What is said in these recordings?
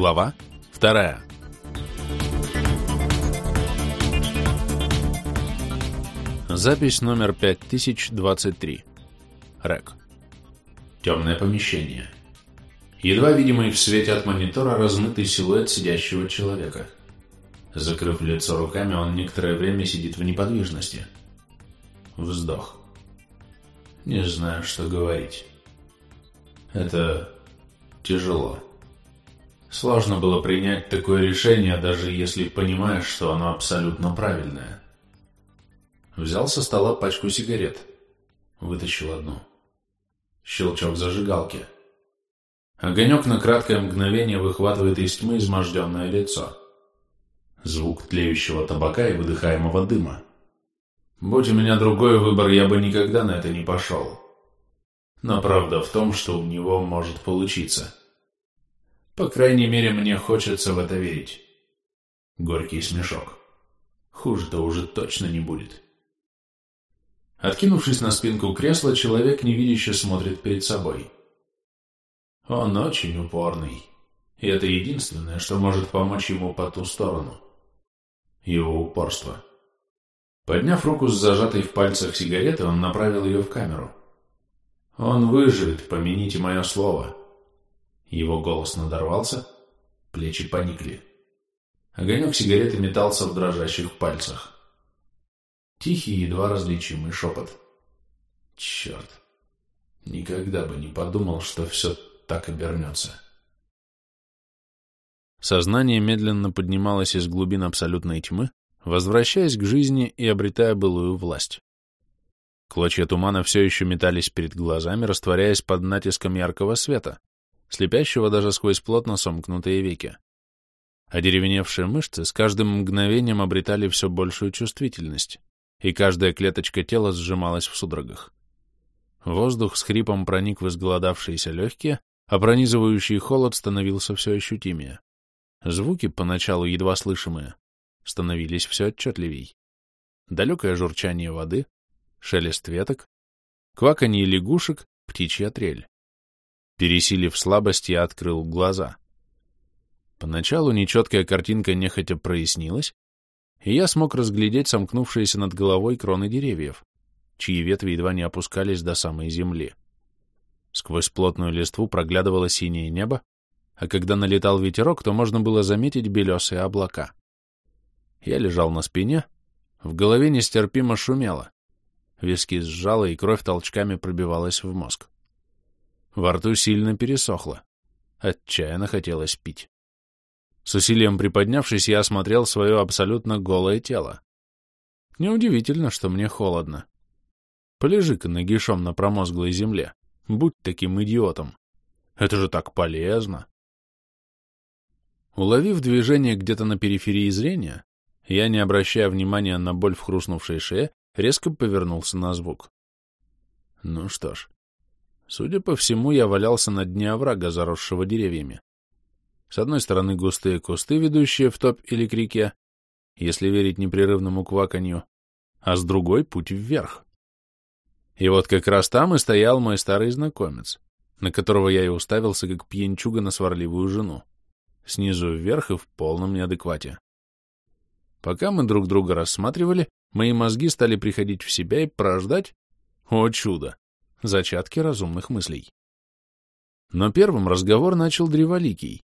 Глава вторая. Запись номер 5023. Рэк. Темное помещение. Едва видимый в свете от монитора размытый силуэт сидящего человека. Закрыв лицо руками, он некоторое время сидит в неподвижности. Вздох. Не знаю, что говорить. Это тяжело. Сложно было принять такое решение, даже если понимаешь, что оно абсолютно правильное. Взял со стола пачку сигарет. Вытащил одну. Щелчок зажигалки. Огонек на краткое мгновение выхватывает из тьмы изможденное лицо. Звук тлеющего табака и выдыхаемого дыма. Будь у меня другой выбор, я бы никогда на это не пошел. Но правда в том, что у него может получиться. По крайней мере, мне хочется в это верить. Горький смешок. Хуже-то уже точно не будет. Откинувшись на спинку кресла, человек невидяще смотрит перед собой. Он очень упорный. И это единственное, что может помочь ему по ту сторону. Его упорство. Подняв руку с зажатой в пальцах сигареты, он направил ее в камеру. Он выживет, помяните мое слово. Его голос надорвался, плечи поникли. Огонек сигареты метался в дрожащих пальцах. Тихий, едва различимый шепот. Черт, никогда бы не подумал, что все так обернется. Сознание медленно поднималось из глубин абсолютной тьмы, возвращаясь к жизни и обретая былую власть. Клочья тумана все еще метались перед глазами, растворяясь под натиском яркого света, слепящего даже сквозь плотно сомкнутые веки. Одеревеневшие мышцы с каждым мгновением обретали все большую чувствительность, и каждая клеточка тела сжималась в судорогах. Воздух с хрипом проник в изголодавшиеся легкие, а пронизывающий холод становился все ощутимее. Звуки, поначалу едва слышимые, становились все отчетливей. Далекое журчание воды, шелест веток, кваканье лягушек, птичья трель. Пересилив слабость, я открыл глаза. Поначалу нечеткая картинка нехотя прояснилась, и я смог разглядеть сомкнувшиеся над головой кроны деревьев, чьи ветви едва не опускались до самой земли. Сквозь плотную листву проглядывало синее небо, а когда налетал ветерок, то можно было заметить белесые облака. Я лежал на спине, в голове нестерпимо шумело, виски сжало, и кровь толчками пробивалась в мозг. Во рту сильно пересохло. Отчаянно хотелось пить. С усилием приподнявшись, я осмотрел свое абсолютно голое тело. Неудивительно, что мне холодно. Полежи-ка нагишом на промозглой земле. Будь таким идиотом. Это же так полезно. Уловив движение где-то на периферии зрения, я, не обращая внимания на боль в хрустнувшей шее, резко повернулся на звук. Ну что ж, Судя по всему, я валялся на дне оврага, заросшего деревьями. С одной стороны густые кусты, ведущие в топ или к реке, если верить непрерывному кваканью, а с другой — путь вверх. И вот как раз там и стоял мой старый знакомец, на которого я и уставился, как пьянчуга на сварливую жену, снизу вверх и в полном неадеквате. Пока мы друг друга рассматривали, мои мозги стали приходить в себя и порождать, о чудо, зачатки разумных мыслей. Но первым разговор начал Древоликий,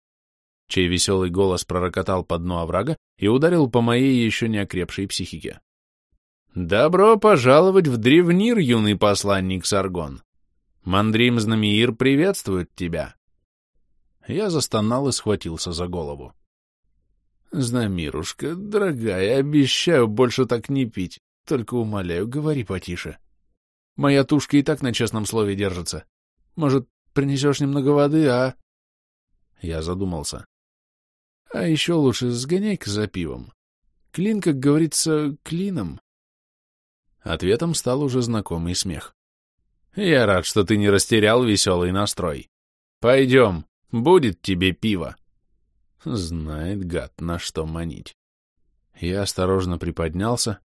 чей веселый голос пророкотал по дну оврага и ударил по моей еще не окрепшей психике. «Добро пожаловать в Древнир, юный посланник Саргон! Мандрим Знамиир приветствует тебя!» Я застонал и схватился за голову. «Знамирушка, дорогая, обещаю больше так не пить, только умоляю, говори потише». Моя тушка и так на честном слове держится. Может, принесешь немного воды, а...» Я задумался. «А еще лучше сгоняй-ка за пивом. Клин, как говорится, клином». Ответом стал уже знакомый смех. «Я рад, что ты не растерял веселый настрой. Пойдем, будет тебе пиво». Знает гад, на что манить. Я осторожно приподнялся,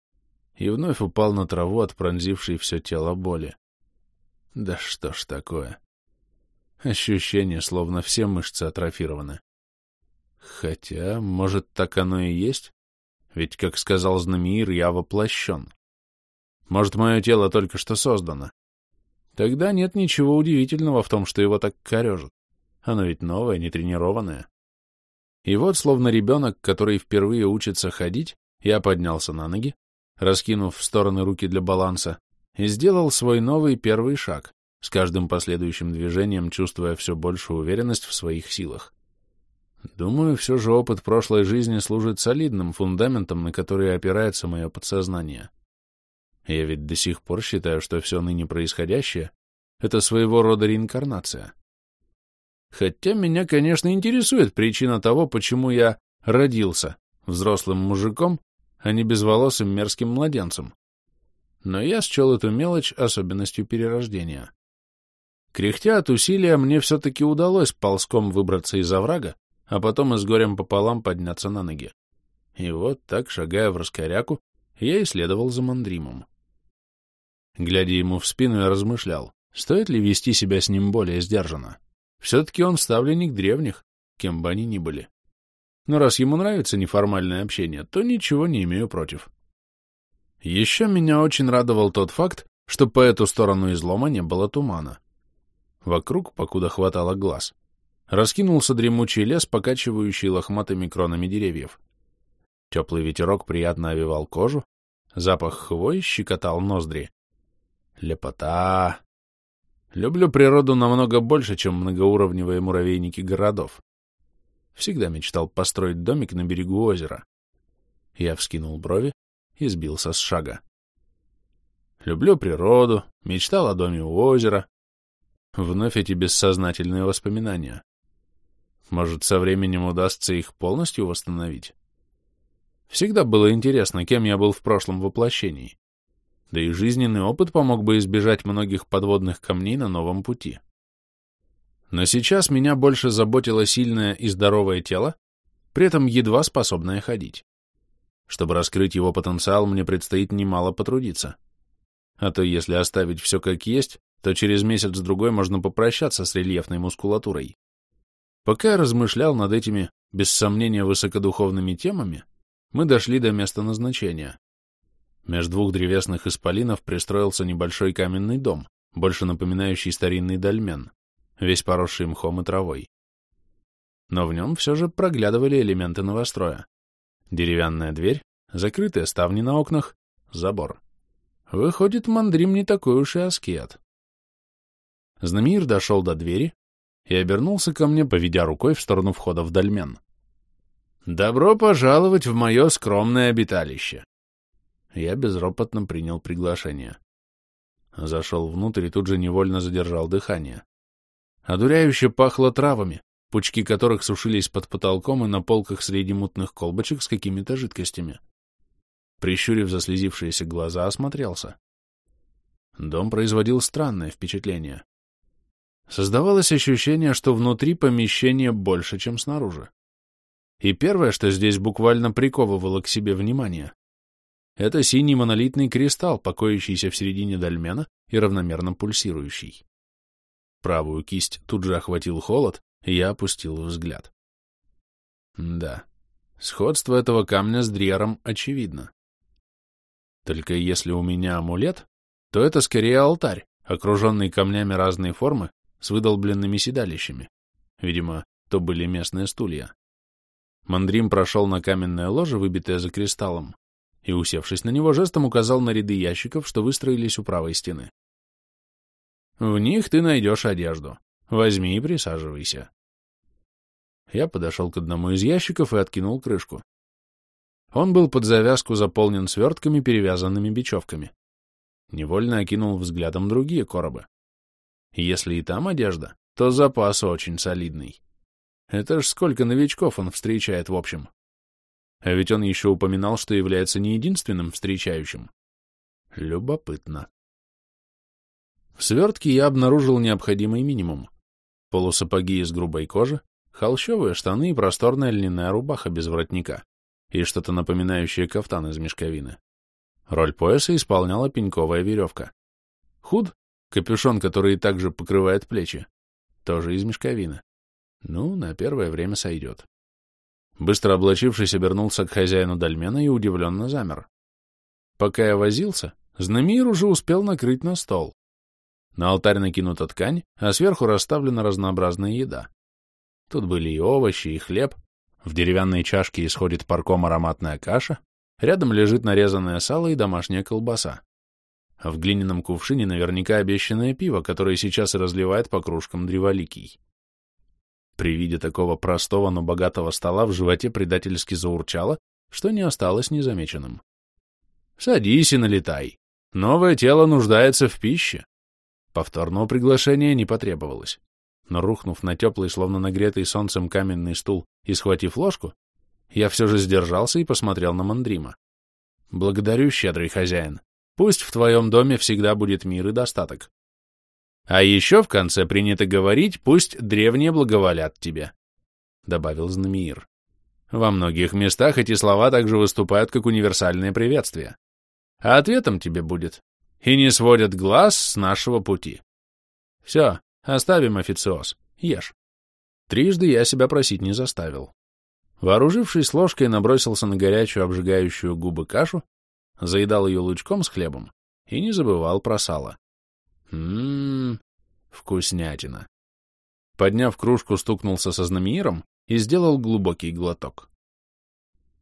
и вновь упал на траву от пронзившей все тело боли. Да что ж такое? Ощущение, словно все мышцы атрофированы. Хотя, может, так оно и есть? Ведь, как сказал Знамир, я воплощен. Может, мое тело только что создано. Тогда нет ничего удивительного в том, что его так корежит. Оно ведь новое, нетренированное. И вот, словно ребенок, который впервые учится ходить, я поднялся на ноги, раскинув в стороны руки для баланса, и сделал свой новый первый шаг, с каждым последующим движением чувствуя все большую уверенность в своих силах. Думаю, все же опыт прошлой жизни служит солидным фундаментом, на который опирается мое подсознание. Я ведь до сих пор считаю, что все ныне происходящее — это своего рода реинкарнация. Хотя меня, конечно, интересует причина того, почему я родился взрослым мужиком, а не безволосым мерзким младенцем. Но я счел эту мелочь особенностью перерождения. Кряхтя от усилия, мне все-таки удалось ползком выбраться из оврага, а потом и с горем пополам подняться на ноги. И вот так, шагая в раскоряку, я исследовал за мандримом. Глядя ему в спину, я размышлял, стоит ли вести себя с ним более сдержанно. Все-таки он ставленник древних, кем бы они ни были. Но раз ему нравится неформальное общение, то ничего не имею против. Еще меня очень радовал тот факт, что по эту сторону излома не было тумана. Вокруг, покуда хватало глаз, раскинулся дремучий лес, покачивающий лохматыми кронами деревьев. Теплый ветерок приятно овивал кожу, запах хвои щекотал ноздри. Лепота! Люблю природу намного больше, чем многоуровневые муравейники городов. Всегда мечтал построить домик на берегу озера. Я вскинул брови и сбился с шага. Люблю природу, мечтал о доме у озера. Вновь эти бессознательные воспоминания. Может, со временем удастся их полностью восстановить? Всегда было интересно, кем я был в прошлом воплощении. Да и жизненный опыт помог бы избежать многих подводных камней на новом пути. Но сейчас меня больше заботило сильное и здоровое тело, при этом едва способное ходить. Чтобы раскрыть его потенциал, мне предстоит немало потрудиться. А то если оставить все как есть, то через месяц-другой можно попрощаться с рельефной мускулатурой. Пока я размышлял над этими, без сомнения, высокодуховными темами, мы дошли до места назначения. Между двух древесных исполинов пристроился небольшой каменный дом, больше напоминающий старинный дольмен, весь поросший мхом и травой. Но в нем все же проглядывали элементы новостроя. Деревянная дверь, закрытые ставни на окнах, забор. Выходит, мандрим не такой уж и аскет. Знамир дошел до двери, и обернулся ко мне, поведя рукой в сторону входа в дольмен. «Добро пожаловать в мое скромное обиталище!» Я безропотно принял приглашение. Зашел внутрь и тут же невольно задержал дыхание. Одуряюще пахло травами, пучки которых сушились под потолком и на полках среди мутных колбочек с какими-то жидкостями. Прищурив заслезившиеся глаза, осмотрелся. Дом производил странное впечатление. Создавалось ощущение, что внутри помещения больше, чем снаружи. И первое, что здесь буквально приковывало к себе внимание, это синий монолитный кристалл, покоящийся в середине дольмена и равномерно пульсирующий. Правую кисть тут же охватил холод, и я опустил взгляд. Да, сходство этого камня с дриером очевидно. Только если у меня амулет, то это скорее алтарь, окруженный камнями разной формы с выдолбленными седалищами. Видимо, то были местные стулья. Мандрим прошел на каменное ложе, выбитое за кристаллом, и, усевшись на него, жестом указал на ряды ящиков, что выстроились у правой стены. «В них ты найдешь одежду. Возьми и присаживайся». Я подошел к одному из ящиков и откинул крышку. Он был под завязку заполнен свертками, перевязанными бечевками. Невольно окинул взглядом другие коробы. Если и там одежда, то запас очень солидный. Это ж сколько новичков он встречает в общем. А ведь он еще упоминал, что является не единственным встречающим. Любопытно. В свертке я обнаружил необходимый минимум. Полусапоги из грубой кожи, холщовые штаны и просторная льняная рубаха без воротника и что-то напоминающее кафтан из мешковины. Роль пояса исполняла пеньковая веревка. Худ Капюшон, который также покрывает плечи, тоже из мешковины. Ну, на первое время сойдет. Быстро облачившись, обернулся к хозяину дольмена и удивленно замер. Пока я возился, Знамир уже успел накрыть на стол. На алтарь накинута ткань, а сверху расставлена разнообразная еда. Тут были и овощи, и хлеб. В деревянной чашке исходит парком ароматная каша. Рядом лежит нарезанное сало и домашняя колбаса. В глиняном кувшине наверняка обещанное пиво, которое сейчас и разливает по кружкам древоликий. При виде такого простого, но богатого стола в животе предательски заурчало, что не осталось незамеченным. «Садись и налетай. Новое тело нуждается в пище». Повторного приглашения не потребовалось. Но рухнув на теплый, словно нагретый солнцем каменный стул и схватив ложку, я все же сдержался и посмотрел на Мандрима. «Благодарю, щедрый хозяин. Пусть в твоем доме всегда будет мир и достаток. А еще в конце принято говорить, пусть древние благоволят тебе», — добавил Знамиир. Во многих местах эти слова также выступают как универсальное приветствие. А ответом тебе будет «И не сводят глаз с нашего пути». Все, оставим официоз, ешь. Трижды я себя просить не заставил. Вооружившись ложкой, набросился на горячую, обжигающую губы кашу, заедал ее лучком с хлебом и не забывал про сало. Ммм, вкуснятина. Подняв кружку, стукнулся со знамеиром и сделал глубокий глоток.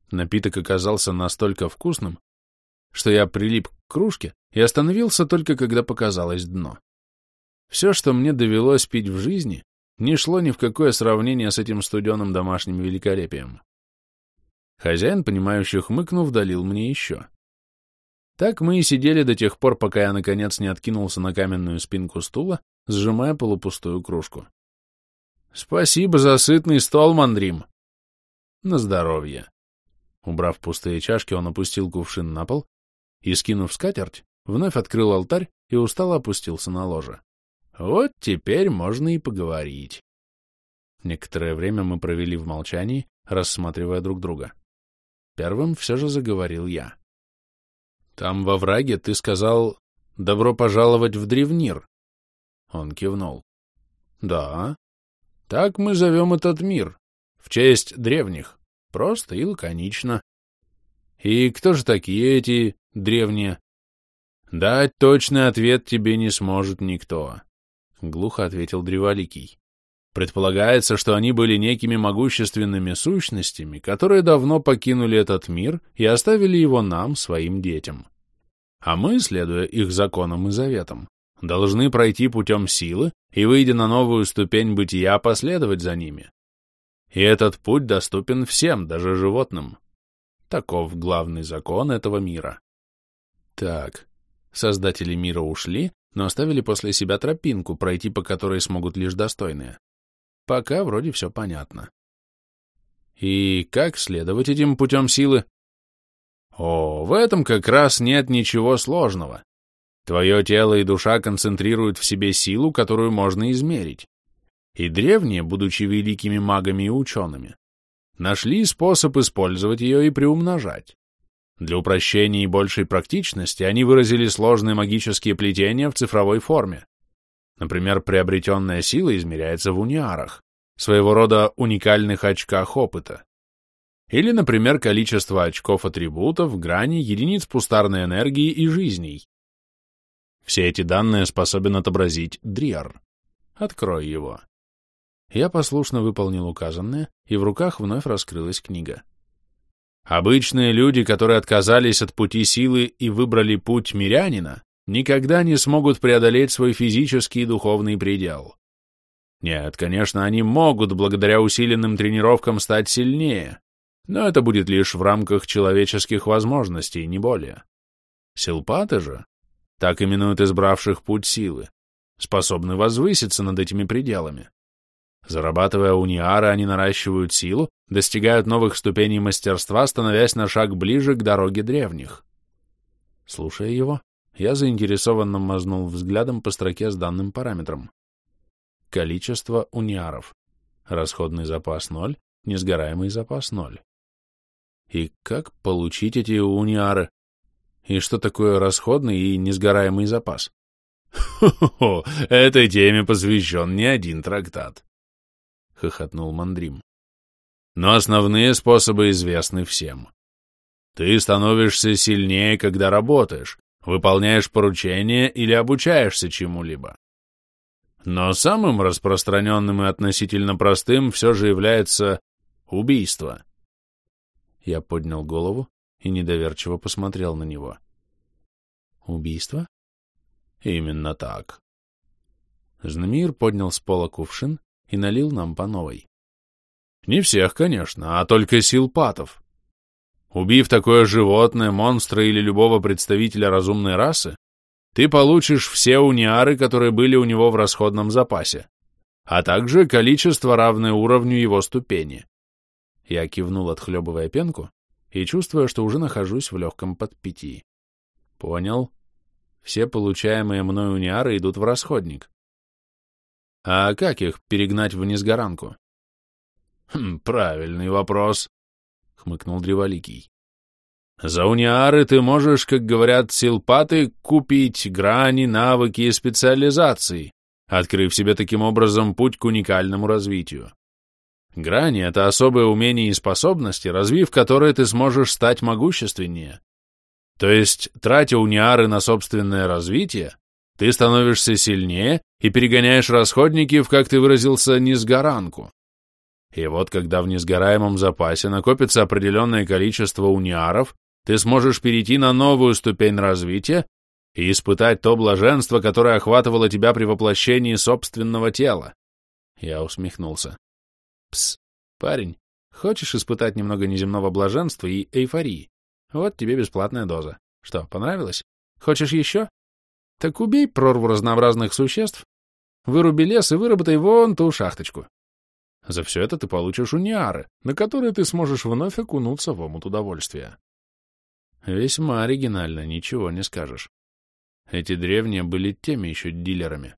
Напиток оказался настолько вкусным, что я прилип к кружке и остановился только когда показалось дно. Все, что мне довелось пить в жизни, не шло ни в какое сравнение с этим студеным домашним великолепием. Хозяин, понимающий хмыкнув, долил мне еще. Так мы и сидели до тех пор, пока я, наконец, не откинулся на каменную спинку стула, сжимая полупустую кружку. «Спасибо за сытный стол, Мандрим!» «На здоровье!» Убрав пустые чашки, он опустил кувшин на пол и, скинув скатерть, вновь открыл алтарь и устало опустился на ложе. «Вот теперь можно и поговорить!» Некоторое время мы провели в молчании, рассматривая друг друга. Первым все же заговорил я. «Там во враге ты сказал «добро пожаловать в Древнир». Он кивнул. «Да, так мы зовем этот мир, в честь древних, просто и лаконично. И кто же такие эти древние? Дать точный ответ тебе не сможет никто, — глухо ответил Древоликий. Предполагается, что они были некими могущественными сущностями, которые давно покинули этот мир и оставили его нам, своим детям. А мы, следуя их законам и заветам, должны пройти путем силы и, выйдя на новую ступень бытия, последовать за ними. И этот путь доступен всем, даже животным. Таков главный закон этого мира. Так, создатели мира ушли, но оставили после себя тропинку, пройти по которой смогут лишь достойные. Пока вроде все понятно. И как следовать этим путем силы? О, в этом как раз нет ничего сложного. Твое тело и душа концентрируют в себе силу, которую можно измерить. И древние, будучи великими магами и учеными, нашли способ использовать ее и приумножать. Для упрощения и большей практичности они выразили сложные магические плетения в цифровой форме. Например, приобретенная сила измеряется в униарах, своего рода уникальных очках опыта. Или, например, количество очков атрибутов, грани, единиц пустарной энергии и жизней. Все эти данные способен отобразить Дриар. Открой его. Я послушно выполнил указанное, и в руках вновь раскрылась книга. Обычные люди, которые отказались от пути силы и выбрали путь мирянина, никогда не смогут преодолеть свой физический и духовный предел. Нет, конечно, они могут благодаря усиленным тренировкам стать сильнее, но это будет лишь в рамках человеческих возможностей, не более. Силпаты же, так именуют избравших путь силы, способны возвыситься над этими пределами. Зарабатывая униары, они наращивают силу, достигают новых ступеней мастерства, становясь на шаг ближе к дороге древних. Слушая его, я заинтересованно мазнул взглядом по строке с данным параметром. Количество униаров. Расходный запас 0, несгораемый запас 0. И как получить эти униары? И что такое расходный и несгораемый запас? «Хо-хо-хо, этой теме посвящен не один трактат», — хохотнул Мандрим. Но основные способы известны всем. Ты становишься сильнее, когда работаешь, выполняешь поручения или обучаешься чему-либо. Но самым распространенным и относительно простым все же является убийство. Я поднял голову и недоверчиво посмотрел на него. Убийство? Именно так. Знамир поднял с пола кувшин и налил нам по новой. Не всех, конечно, а только силпатов. Убив такое животное, монстра или любого представителя разумной расы, ты получишь все униары, которые были у него в расходном запасе, а также количество, равное уровню его ступени. Я кивнул, отхлебывая пенку, и чувствуя, что уже нахожусь в легком подпитии. Понял. Все получаемые мной униары идут в расходник. А как их перегнать вниз горанку? Хм, правильный вопрос, — хмыкнул Древоликий. За униары ты можешь, как говорят силпаты, купить грани, навыки и специализации, открыв себе таким образом путь к уникальному развитию. Грани — это особые умения и способности, развив которые ты сможешь стать могущественнее. То есть, тратя униары на собственное развитие, ты становишься сильнее и перегоняешь расходники в, как ты выразился, несгоранку. И вот когда в несгораемом запасе накопится определенное количество униаров, ты сможешь перейти на новую ступень развития и испытать то блаженство, которое охватывало тебя при воплощении собственного тела. Я усмехнулся. Пс, парень, хочешь испытать немного неземного блаженства и эйфории? Вот тебе бесплатная доза. Что, понравилось? Хочешь еще? Так убей прорву разнообразных существ, выруби лес и выработай вон ту шахточку. За все это ты получишь униары, на которые ты сможешь вновь окунуться в омут удовольствия. Весьма оригинально, ничего не скажешь. Эти древние были теми еще дилерами.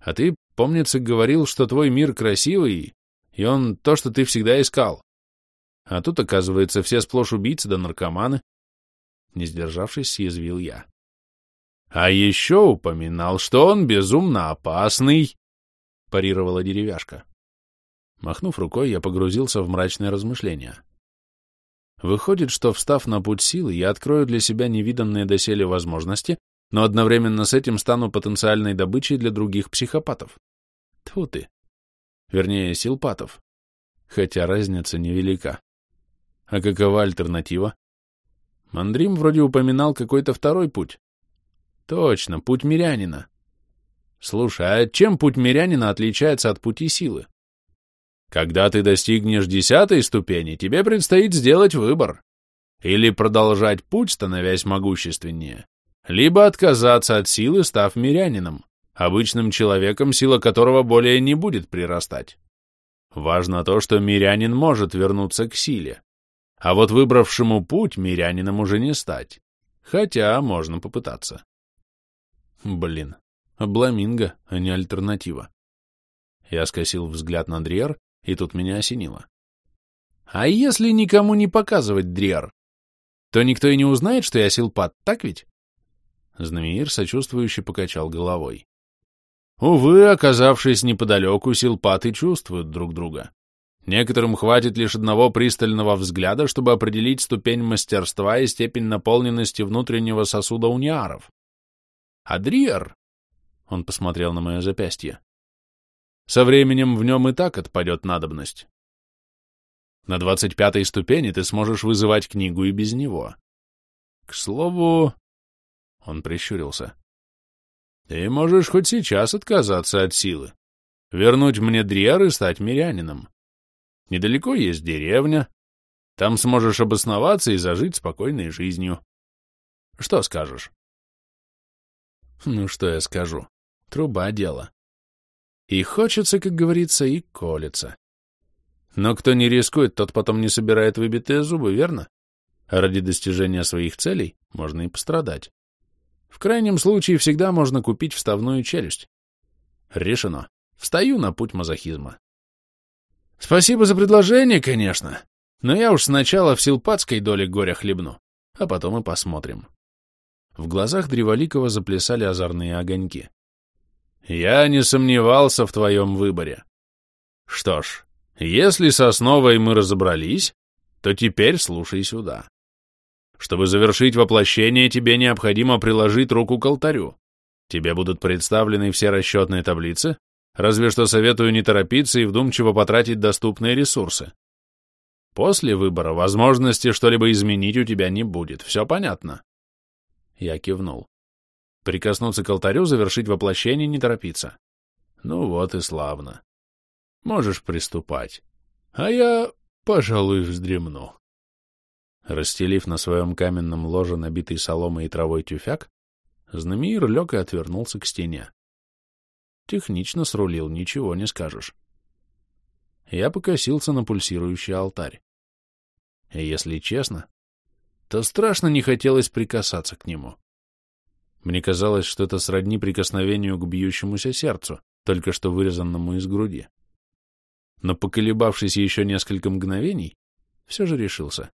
А ты, помнится, говорил, что твой мир красивый, и он то, что ты всегда искал. А тут, оказывается, все сплошь убийцы да наркоманы. Не сдержавшись, съязвил я. А еще упоминал, что он безумно опасный, парировала деревяшка. Махнув рукой, я погрузился в мрачное размышление. Выходит, что, встав на путь силы, я открою для себя невиданные доселе возможности, но одновременно с этим стану потенциальной добычей для других психопатов. Тьфу ты. Вернее, силпатов. Хотя разница невелика. А какова альтернатива? Мандрим вроде упоминал какой-то второй путь. Точно, путь мирянина. Слушай, а чем путь мирянина отличается от пути силы? Когда ты достигнешь десятой ступени, тебе предстоит сделать выбор. Или продолжать путь, становясь могущественнее, либо отказаться от силы, став мирянином, обычным человеком, сила которого более не будет прирастать. Важно то, что мирянин может вернуться к силе. А вот выбравшему путь мирянином уже не стать. Хотя можно попытаться. Блин, обламинго, а не альтернатива. Я скосил взгляд на Дриер и тут меня осенило. А если никому не показывать Дриар, то никто и не узнает, что я силпат, так ведь? Знамеир сочувствующе покачал головой. Увы, оказавшись неподалеку, силпаты чувствуют друг друга. Некоторым хватит лишь одного пристального взгляда, чтобы определить ступень мастерства и степень наполненности внутреннего сосуда униаров. Адриар, он посмотрел на мое запястье, со временем в нем и так отпадет надобность. На двадцать пятой ступени ты сможешь вызывать книгу и без него. К слову... Он прищурился. Ты можешь хоть сейчас отказаться от силы, вернуть мне Дриар и стать мирянином. Недалеко есть деревня. Там сможешь обосноваться и зажить спокойной жизнью. Что скажешь? Ну, что я скажу? Труба дело. И хочется, как говорится, и колется. Но кто не рискует, тот потом не собирает выбитые зубы, верно? А ради достижения своих целей можно и пострадать. В крайнем случае всегда можно купить вставную челюсть. Решено. Встаю на путь мазохизма. Спасибо за предложение, конечно, но я уж сначала в силпатской доле горя хлебну, а потом и посмотрим. В глазах Древоликова заплясали озорные огоньки. Я не сомневался в твоем выборе. Что ж, Если с основой мы разобрались, то теперь слушай сюда. Чтобы завершить воплощение, тебе необходимо приложить руку к алтарю. Тебе будут представлены все расчетные таблицы, разве что советую не торопиться и вдумчиво потратить доступные ресурсы. После выбора возможности что-либо изменить у тебя не будет. Все понятно?» Я кивнул. Прикоснуться к алтарю, завершить воплощение, не торопиться. Ну вот и славно. Можешь приступать. А я, пожалуй, вздремну. Расстелив на своем каменном ложе набитый соломой и травой тюфяк, Знамир лег и отвернулся к стене. Технично срулил, ничего не скажешь. Я покосился на пульсирующий алтарь. И если честно, то страшно не хотелось прикасаться к нему. Мне казалось, что это сродни прикосновению к бьющемуся сердцу, только что вырезанному из груди. Но, поколебавшись еще несколько мгновений, все же решился.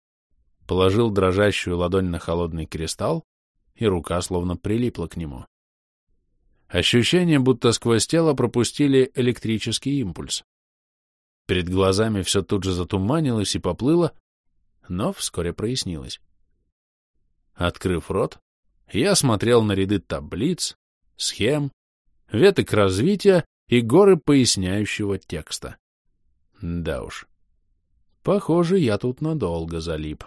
Положил дрожащую ладонь на холодный кристалл, и рука словно прилипла к нему. Ощущение, будто сквозь тело пропустили электрический импульс. Перед глазами все тут же затуманилось и поплыло, но вскоре прояснилось. Открыв рот, я смотрел на ряды таблиц, схем, веток развития и горы поясняющего текста. Да уж. Похоже, я тут надолго залип.